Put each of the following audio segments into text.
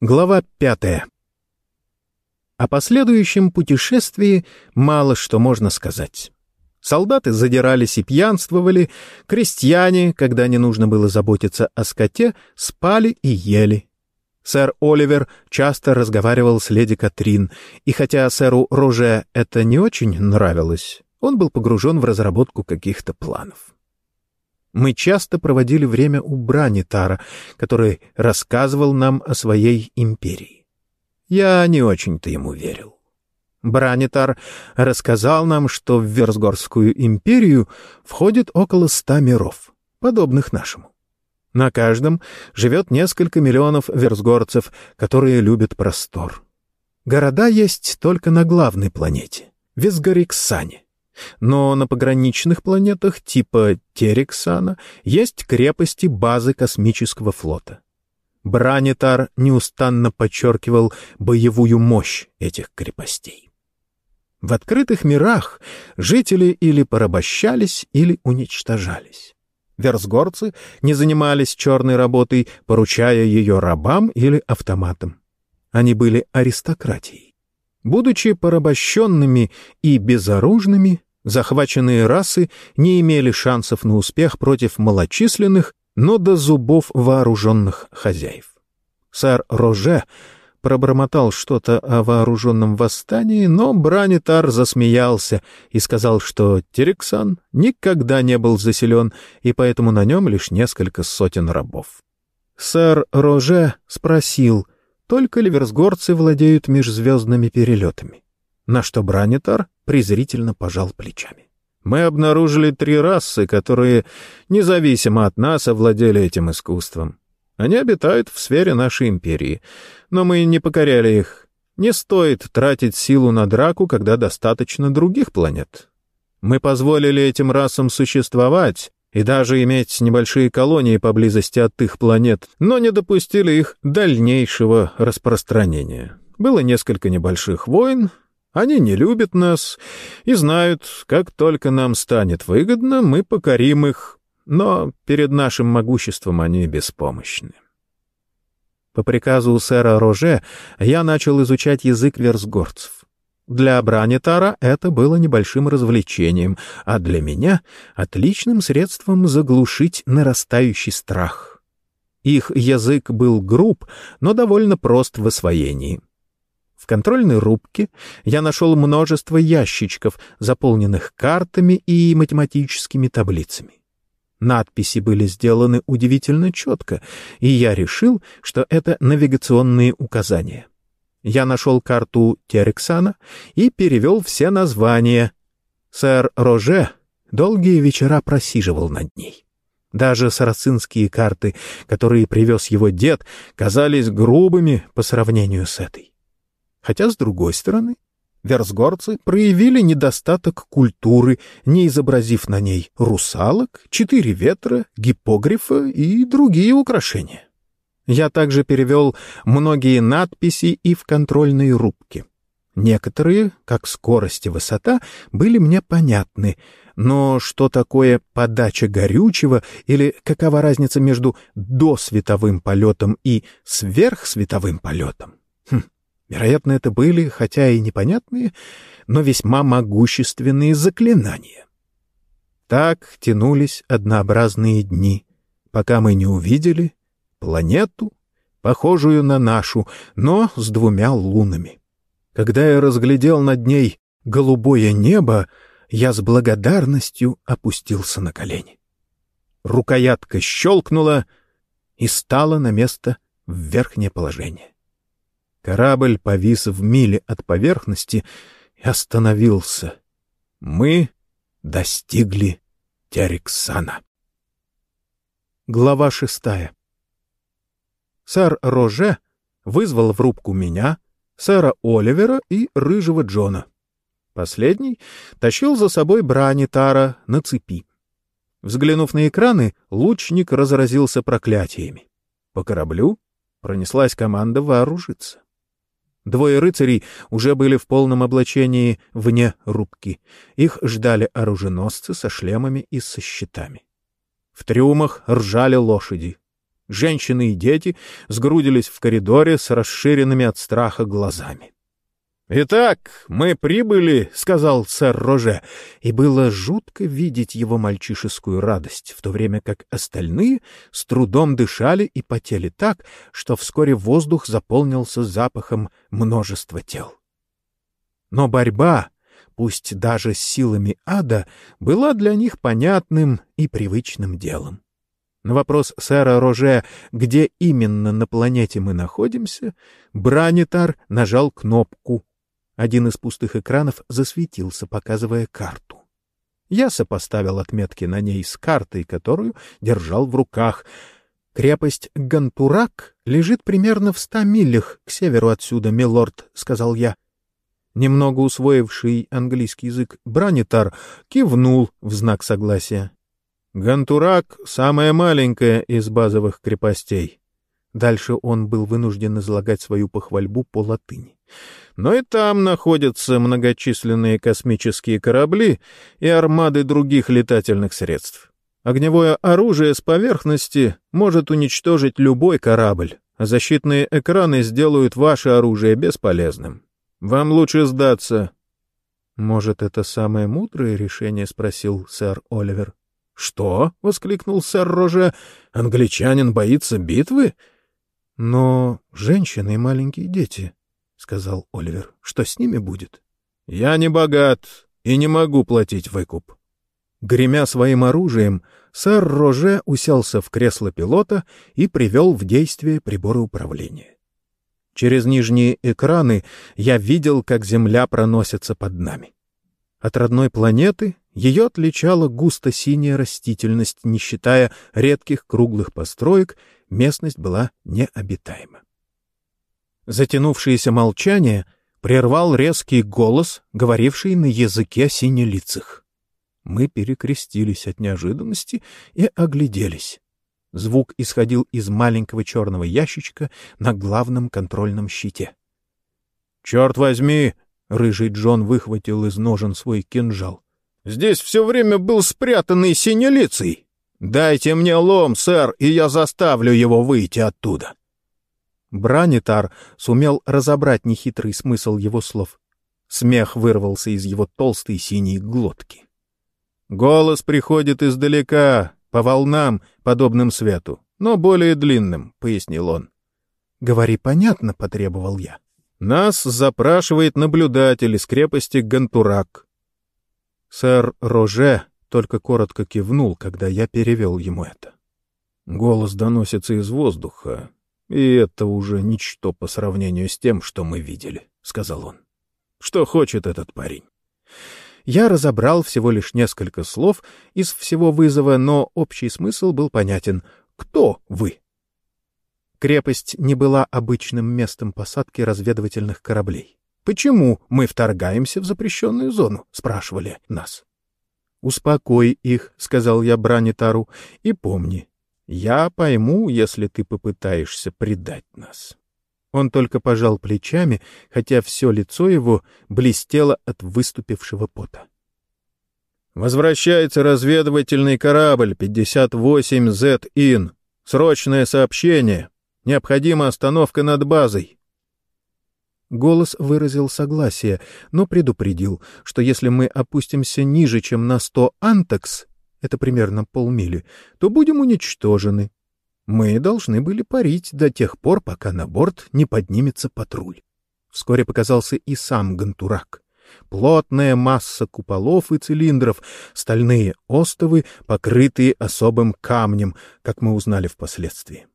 Глава пятая. О последующем путешествии мало что можно сказать. Солдаты задирались и пьянствовали, крестьяне, когда не нужно было заботиться о скоте, спали и ели. Сэр Оливер часто разговаривал с леди Катрин, и хотя сэру Роже это не очень нравилось, он был погружен в разработку каких-то планов. Мы часто проводили время у Бранитара, который рассказывал нам о своей империи. Я не очень-то ему верил. Бранитар рассказал нам, что в Версгорскую империю входит около ста миров, подобных нашему. На каждом живет несколько миллионов версгорцев, которые любят простор. Города есть только на главной планете — Визгариксане. Но на пограничных планетах типа Терексана есть крепости базы космического флота. Бранитар неустанно подчеркивал боевую мощь этих крепостей. В открытых мирах жители или порабощались, или уничтожались. Версгорцы не занимались черной работой, поручая ее рабам или автоматам. Они были аристократией. Будучи порабощенными и безоружными, Захваченные расы не имели шансов на успех против малочисленных, но до зубов вооруженных хозяев. Сэр Роже пробормотал что-то о вооруженном восстании, но Бранитар засмеялся и сказал, что Терексан никогда не был заселен, и поэтому на нем лишь несколько сотен рабов. Сэр Роже спросил, только ли версгорцы владеют межзвездными перелетами, на что Бранитар презрительно пожал плечами. Мы обнаружили три расы, которые, независимо от нас, овладели этим искусством. Они обитают в сфере нашей империи, но мы не покоряли их. Не стоит тратить силу на драку, когда достаточно других планет. Мы позволили этим расам существовать и даже иметь небольшие колонии поблизости от их планет, но не допустили их дальнейшего распространения. Было несколько небольших войн, они не любят нас и знают, как только нам станет выгодно, мы покорим их, но перед нашим могуществом они беспомощны. По приказу сэра Роже я начал изучать язык версгорцев. Для Бранитара это было небольшим развлечением, а для меня — отличным средством заглушить нарастающий страх. Их язык был груб, но довольно прост в освоении — в контрольной рубке я нашел множество ящичков, заполненных картами и математическими таблицами. Надписи были сделаны удивительно четко, и я решил, что это навигационные указания. Я нашел карту Терексана и перевел все названия. Сэр Роже долгие вечера просиживал над ней. Даже сарацинские карты, которые привез его дед, казались грубыми по сравнению с этой. Хотя, с другой стороны, версгорцы проявили недостаток культуры, не изобразив на ней русалок, четыре ветра, гипогрифа и другие украшения. Я также перевел многие надписи и в контрольные рубки. Некоторые, как скорость и высота, были мне понятны, но что такое подача горючего или какова разница между досветовым полетом и сверхсветовым полетом? Хм, Вероятно, это были, хотя и непонятные, но весьма могущественные заклинания. Так тянулись однообразные дни, пока мы не увидели планету, похожую на нашу, но с двумя лунами. Когда я разглядел над ней голубое небо, я с благодарностью опустился на колени. Рукоятка щелкнула и стала на место в верхнее положение. Корабль повис в миле от поверхности и остановился. Мы достигли Терексана. Глава шестая. Сэр Роже вызвал в рубку меня, сэра Оливера и рыжего Джона. Последний тащил за собой брани Тара на цепи. Взглянув на экраны, лучник разразился проклятиями. По кораблю пронеслась команда вооружиться. Двое рыцарей уже были в полном облачении вне рубки. Их ждали оруженосцы со шлемами и со щитами. В трюмах ржали лошади. Женщины и дети сгрудились в коридоре с расширенными от страха глазами. «Итак, мы прибыли», — сказал сэр Роже, и было жутко видеть его мальчишескую радость, в то время как остальные с трудом дышали и потели так, что вскоре воздух заполнился запахом множества тел. Но борьба, пусть даже с силами ада, была для них понятным и привычным делом. На вопрос сэра Роже, где именно на планете мы находимся, Бранитар нажал кнопку один из пустых экранов засветился, показывая карту. Я сопоставил отметки на ней с картой, которую держал в руках. «Крепость Гантурак лежит примерно в ста милях к северу отсюда, милорд», — сказал я. Немного усвоивший английский язык Бранитар кивнул в знак согласия. «Гантурак — самая маленькая из базовых крепостей». Дальше он был вынужден излагать свою похвальбу по латыни но и там находятся многочисленные космические корабли и армады других летательных средств. Огневое оружие с поверхности может уничтожить любой корабль, а защитные экраны сделают ваше оружие бесполезным. Вам лучше сдаться. — Может, это самое мудрое решение? — спросил сэр Оливер. — Что? — воскликнул сэр Роже. — Англичанин боится битвы? — Но женщины и маленькие дети. — сказал Оливер. — Что с ними будет? — Я не богат и не могу платить выкуп. Гремя своим оружием, сэр Роже уселся в кресло пилота и привел в действие приборы управления. Через нижние экраны я видел, как Земля проносится под нами. От родной планеты ее отличала густо-синяя растительность, не считая редких круглых построек, местность была необитаема. Затянувшееся молчание прервал резкий голос, говоривший на языке синелицых. Мы перекрестились от неожиданности и огляделись. Звук исходил из маленького черного ящичка на главном контрольном щите. — Черт возьми! — рыжий Джон выхватил из ножен свой кинжал. — Здесь все время был спрятанный синелицей. Дайте мне лом, сэр, и я заставлю его выйти оттуда. Бранитар сумел разобрать нехитрый смысл его слов. Смех вырвался из его толстой синей глотки. «Голос приходит издалека, по волнам, подобным свету, но более длинным», — пояснил он. «Говори понятно», — потребовал я. «Нас запрашивает наблюдатель из крепости Гантурак». Сэр Роже только коротко кивнул, когда я перевел ему это. Голос доносится из воздуха, «И это уже ничто по сравнению с тем, что мы видели», — сказал он. «Что хочет этот парень?» Я разобрал всего лишь несколько слов из всего вызова, но общий смысл был понятен. «Кто вы?» Крепость не была обычным местом посадки разведывательных кораблей. «Почему мы вторгаемся в запрещенную зону?» — спрашивали нас. «Успокой их», — сказал я Бранитару, — «и помни, я пойму, если ты попытаешься предать нас. Он только пожал плечами, хотя все лицо его блестело от выступившего пота. «Возвращается разведывательный корабль 58Z-IN. Срочное сообщение. Необходима остановка над базой». Голос выразил согласие, но предупредил, что если мы опустимся ниже, чем на 100 антекс, это примерно полмили, то будем уничтожены. Мы должны были парить до тех пор, пока на борт не поднимется патруль. Вскоре показался и сам Гантурак. Плотная масса куполов и цилиндров, стальные остовы, покрытые особым камнем, как мы узнали впоследствии.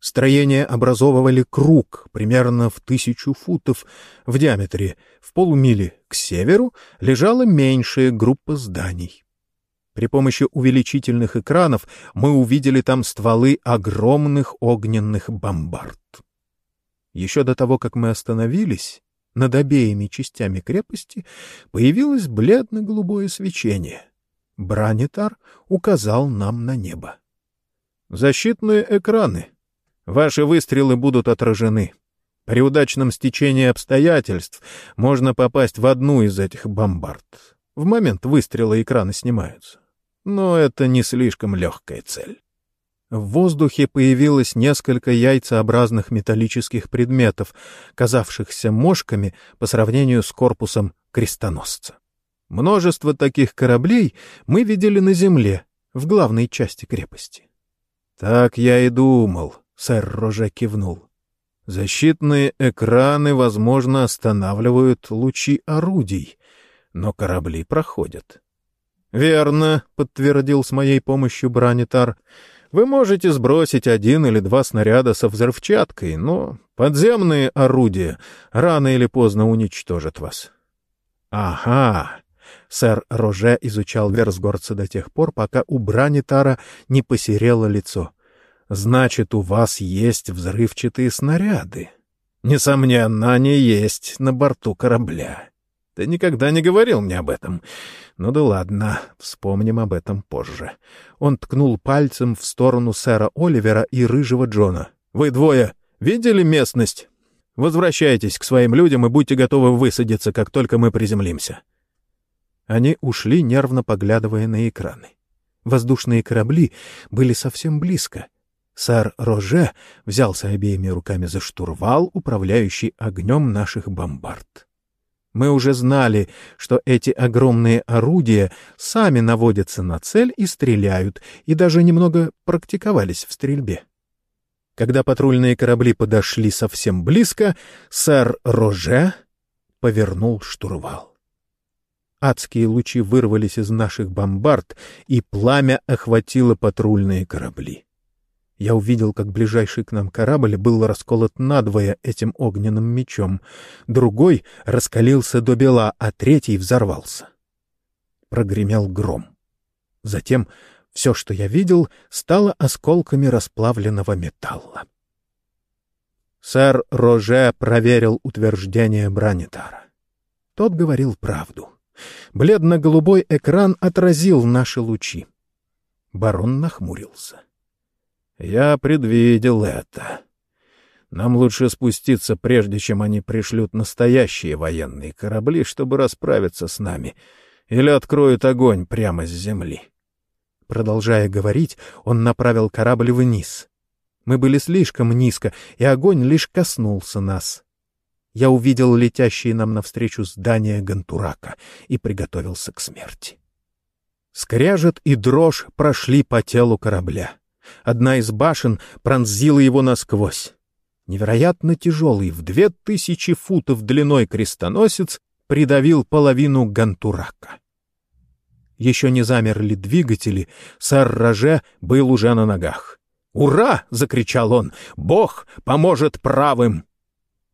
Строения образовывали круг примерно в тысячу футов в диаметре. В полумили к северу лежала меньшая группа зданий. При помощи увеличительных экранов мы увидели там стволы огромных огненных бомбард. Еще до того, как мы остановились, над обеими частями крепости появилось бледно-голубое свечение. Бранитар указал нам на небо. «Защитные экраны. Ваши выстрелы будут отражены. При удачном стечении обстоятельств можно попасть в одну из этих бомбард. В момент выстрела экраны снимаются но это не слишком легкая цель. В воздухе появилось несколько яйцеобразных металлических предметов, казавшихся мошками по сравнению с корпусом крестоносца. Множество таких кораблей мы видели на земле, в главной части крепости. — Так я и думал, — сэр Роже кивнул. Защитные экраны, возможно, останавливают лучи орудий, но корабли проходят. — Верно, — подтвердил с моей помощью Бранитар. — Вы можете сбросить один или два снаряда со взрывчаткой, но подземные орудия рано или поздно уничтожат вас. — Ага. Сэр Роже изучал Версгорца до тех пор, пока у Бранитара не посерело лицо. — Значит, у вас есть взрывчатые снаряды. — Несомненно, они есть на борту корабля. Ты никогда не говорил мне об этом. Ну да ладно, вспомним об этом позже. Он ткнул пальцем в сторону сэра Оливера и рыжего Джона. «Вы двое видели местность? Возвращайтесь к своим людям и будьте готовы высадиться, как только мы приземлимся». Они ушли, нервно поглядывая на экраны. Воздушные корабли были совсем близко. Сэр Роже взялся обеими руками за штурвал, управляющий огнем наших бомбард. Мы уже знали, что эти огромные орудия сами наводятся на цель и стреляют, и даже немного практиковались в стрельбе. Когда патрульные корабли подошли совсем близко, сэр Роже повернул штурвал. Адские лучи вырвались из наших бомбард, и пламя охватило патрульные корабли. Я увидел, как ближайший к нам корабль был расколот надвое этим огненным мечом. Другой раскалился до бела, а третий взорвался. Прогремел гром. Затем все, что я видел, стало осколками расплавленного металла. Сэр Роже проверил утверждение Бранитара. Тот говорил правду. Бледно-голубой экран отразил наши лучи. Барон нахмурился. Я предвидел это. Нам лучше спуститься, прежде чем они пришлют настоящие военные корабли, чтобы расправиться с нами, или откроют огонь прямо с земли. Продолжая говорить, он направил корабль вниз. Мы были слишком низко, и огонь лишь коснулся нас. Я увидел летящие нам навстречу здания Гантурака и приготовился к смерти. Скряжет и дрожь прошли по телу корабля. Одна из башен пронзила его насквозь. Невероятно тяжелый, в две тысячи футов длиной крестоносец придавил половину Гантурака. Еще не замерли двигатели, сэр Роже был уже на ногах. «Ура!» — закричал он. «Бог поможет правым!»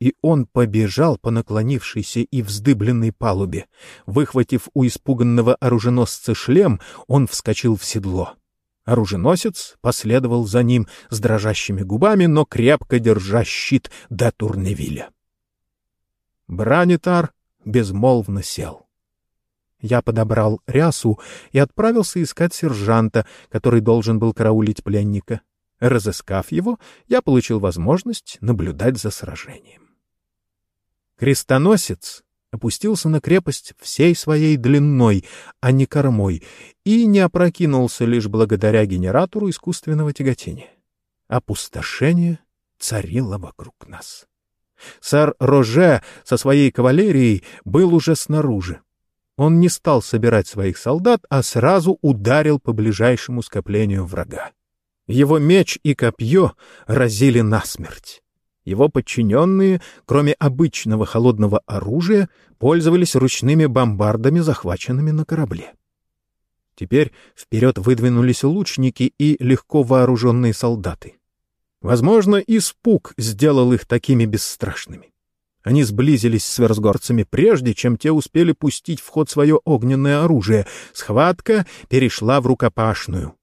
И он побежал по наклонившейся и вздыбленной палубе. Выхватив у испуганного оруженосца шлем, он вскочил в седло. Оруженосец последовал за ним с дрожащими губами, но крепко держа щит до Турневиля. Бранитар безмолвно сел. Я подобрал рясу и отправился искать сержанта, который должен был караулить пленника. Разыскав его, я получил возможность наблюдать за сражением. Крестоносец опустился на крепость всей своей длиной, а не кормой, и не опрокинулся лишь благодаря генератору искусственного тяготения. Опустошение царило вокруг нас. Сэр Роже со своей кавалерией был уже снаружи. Он не стал собирать своих солдат, а сразу ударил по ближайшему скоплению врага. Его меч и копье разили насмерть. Его подчиненные, кроме обычного холодного оружия, пользовались ручными бомбардами, захваченными на корабле. Теперь вперед выдвинулись лучники и легко вооруженные солдаты. Возможно, испуг сделал их такими бесстрашными. Они сблизились с версгорцами прежде, чем те успели пустить в ход свое огненное оружие. Схватка перешла в рукопашную.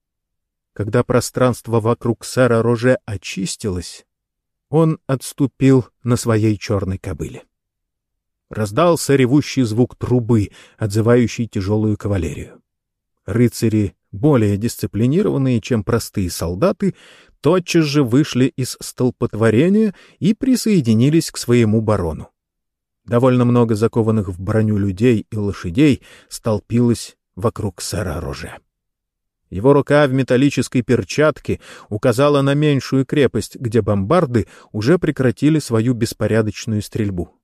Когда пространство вокруг сэра Роже очистилось, он отступил на своей черной кобыле. Раздался ревущий звук трубы, отзывающий тяжелую кавалерию. Рыцари, более дисциплинированные, чем простые солдаты, тотчас же вышли из столпотворения и присоединились к своему барону. Довольно много закованных в броню людей и лошадей столпилось вокруг сэра Роже. Его рука в металлической перчатке указала на меньшую крепость, где бомбарды уже прекратили свою беспорядочную стрельбу.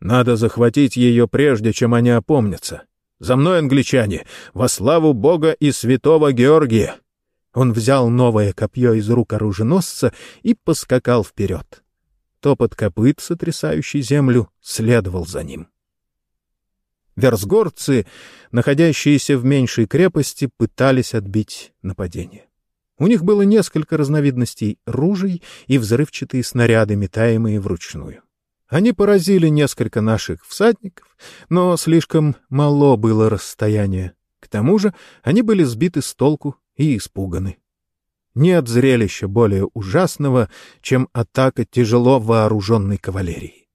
«Надо захватить ее, прежде чем они опомнятся. За мной, англичане, во славу Бога и святого Георгия!» Он взял новое копье из рук оруженосца и поскакал вперед. Топот копыт, сотрясающий землю, следовал за ним. Версгорцы, находящиеся в меньшей крепости, пытались отбить нападение. У них было несколько разновидностей ружей и взрывчатые снаряды, метаемые вручную. Они поразили несколько наших всадников, но слишком мало было расстояния. К тому же они были сбиты с толку и испуганы. Нет зрелища более ужасного, чем атака тяжело вооруженной кавалерии.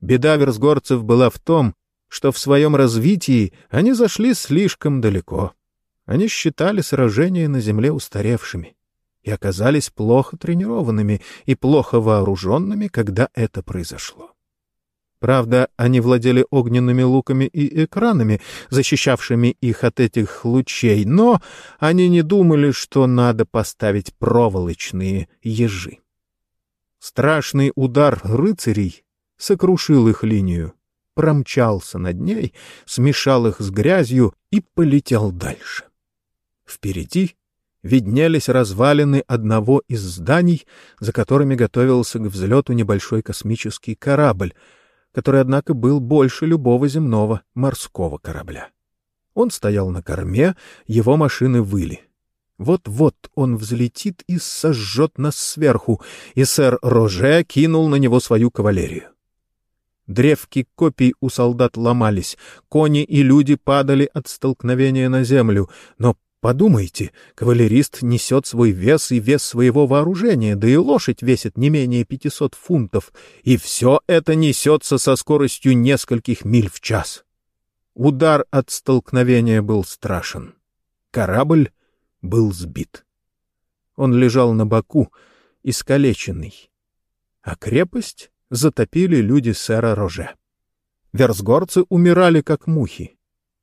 Беда версгорцев была в том, что в своем развитии они зашли слишком далеко. Они считали сражения на земле устаревшими и оказались плохо тренированными и плохо вооруженными, когда это произошло. Правда, они владели огненными луками и экранами, защищавшими их от этих лучей, но они не думали, что надо поставить проволочные ежи. Страшный удар рыцарей сокрушил их линию промчался над ней, смешал их с грязью и полетел дальше. Впереди виднелись развалины одного из зданий, за которыми готовился к взлету небольшой космический корабль, который, однако, был больше любого земного морского корабля. Он стоял на корме, его машины выли. Вот-вот он взлетит и сожжет нас сверху, и сэр Роже кинул на него свою кавалерию. Древки копий у солдат ломались, кони и люди падали от столкновения на землю. Но подумайте, кавалерист несет свой вес и вес своего вооружения, да и лошадь весит не менее 500 фунтов, и все это несется со скоростью нескольких миль в час. Удар от столкновения был страшен. Корабль был сбит. Он лежал на боку, искалеченный. А крепость затопили люди сэра Роже. Версгорцы умирали, как мухи.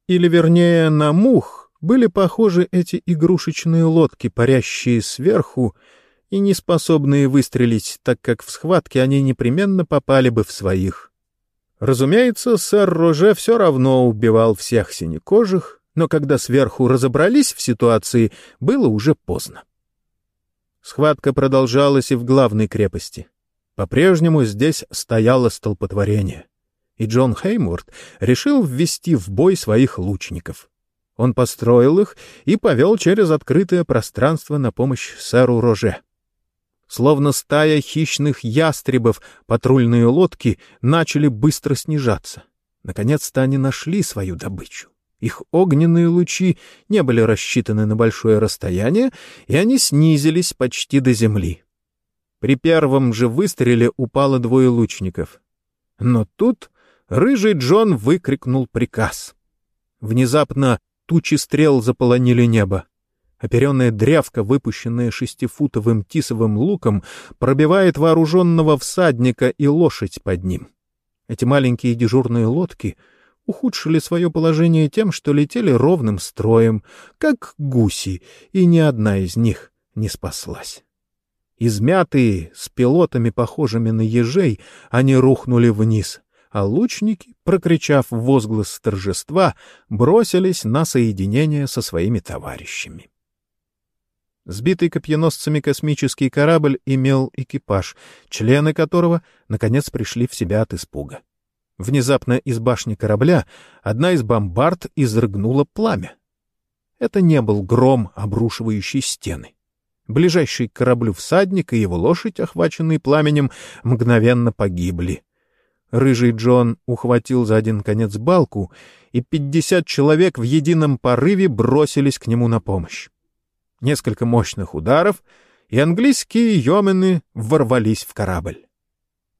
Или, вернее, на мух были похожи эти игрушечные лодки, парящие сверху и не способные выстрелить, так как в схватке они непременно попали бы в своих. Разумеется, сэр Роже все равно убивал всех синекожих, но когда сверху разобрались в ситуации, было уже поздно. Схватка продолжалась и в главной крепости. По-прежнему здесь стояло столпотворение, и Джон Хеймворт решил ввести в бой своих лучников. Он построил их и повел через открытое пространство на помощь сэру Роже. Словно стая хищных ястребов, патрульные лодки начали быстро снижаться. Наконец-то они нашли свою добычу. Их огненные лучи не были рассчитаны на большое расстояние, и они снизились почти до земли. При первом же выстреле упало двое лучников. Но тут рыжий Джон выкрикнул приказ. Внезапно тучи стрел заполонили небо. Оперенная дрявка, выпущенная шестифутовым тисовым луком, пробивает вооруженного всадника и лошадь под ним. Эти маленькие дежурные лодки ухудшили свое положение тем, что летели ровным строем, как гуси, и ни одна из них не спаслась. Измятые, с пилотами, похожими на ежей, они рухнули вниз, а лучники, прокричав возглас торжества, бросились на соединение со своими товарищами. Сбитый копьеносцами космический корабль имел экипаж, члены которого, наконец, пришли в себя от испуга. Внезапно из башни корабля одна из бомбард изрыгнула пламя. Это не был гром, обрушивающий стены. Ближайший к кораблю всадник и его лошадь, охваченные пламенем, мгновенно погибли. Рыжий Джон ухватил за один конец балку, и пятьдесят человек в едином порыве бросились к нему на помощь. Несколько мощных ударов, и английские йомены ворвались в корабль.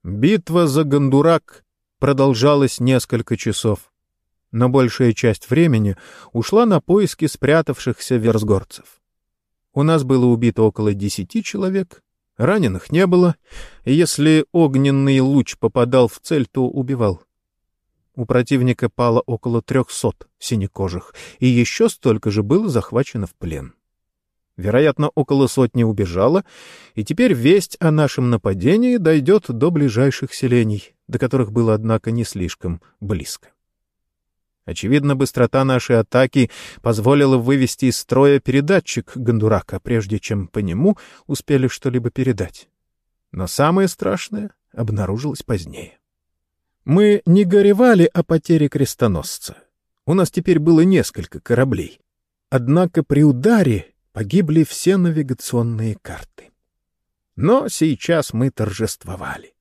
Битва за Гондурак продолжалась несколько часов, но большая часть времени ушла на поиски спрятавшихся версгорцев. У нас было убито около десяти человек, раненых не было, и если огненный луч попадал в цель, то убивал. У противника пало около трехсот синекожих, и еще столько же было захвачено в плен. Вероятно, около сотни убежало, и теперь весть о нашем нападении дойдет до ближайших селений, до которых было, однако, не слишком близко. Очевидно, быстрота нашей атаки позволила вывести из строя передатчик Гондурака, прежде чем по нему успели что-либо передать. Но самое страшное обнаружилось позднее. Мы не горевали о потере крестоносца. У нас теперь было несколько кораблей. Однако при ударе погибли все навигационные карты. Но сейчас мы торжествовали.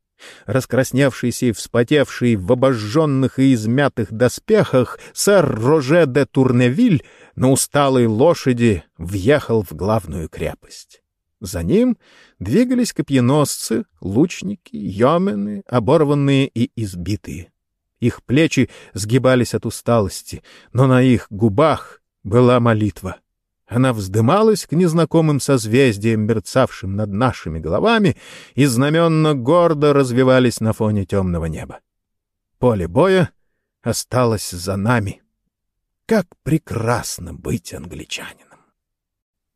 Раскрасневшийся и вспотевший в обожженных и измятых доспехах сэр Роже де Турневиль на усталой лошади въехал в главную крепость. За ним двигались копьеносцы, лучники, йомены, оборванные и избитые. Их плечи сгибались от усталости, но на их губах была молитва. Она вздымалась к незнакомым созвездиям, мерцавшим над нашими головами, и знаменно гордо развивались на фоне темного неба. Поле боя осталось за нами. Как прекрасно быть англичанином!